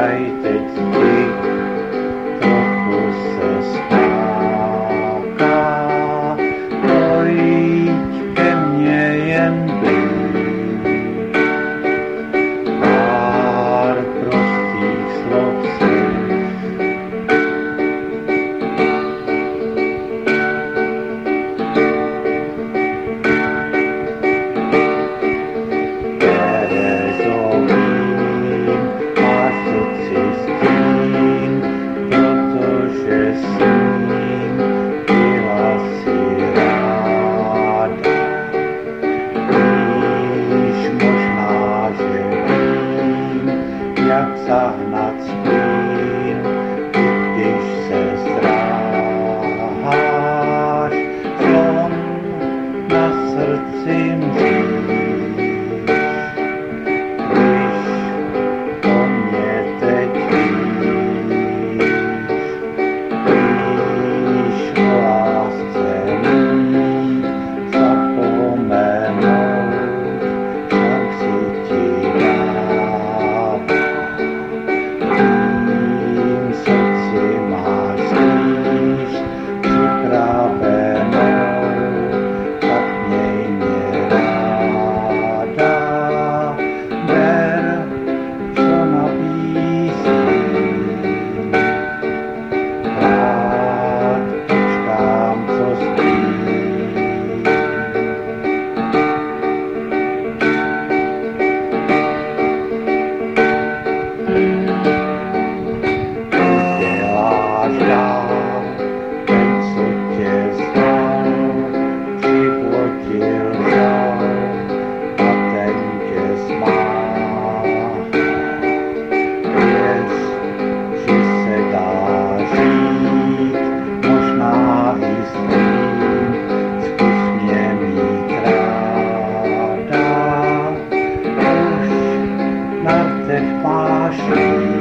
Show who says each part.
Speaker 1: United. Outside. 八十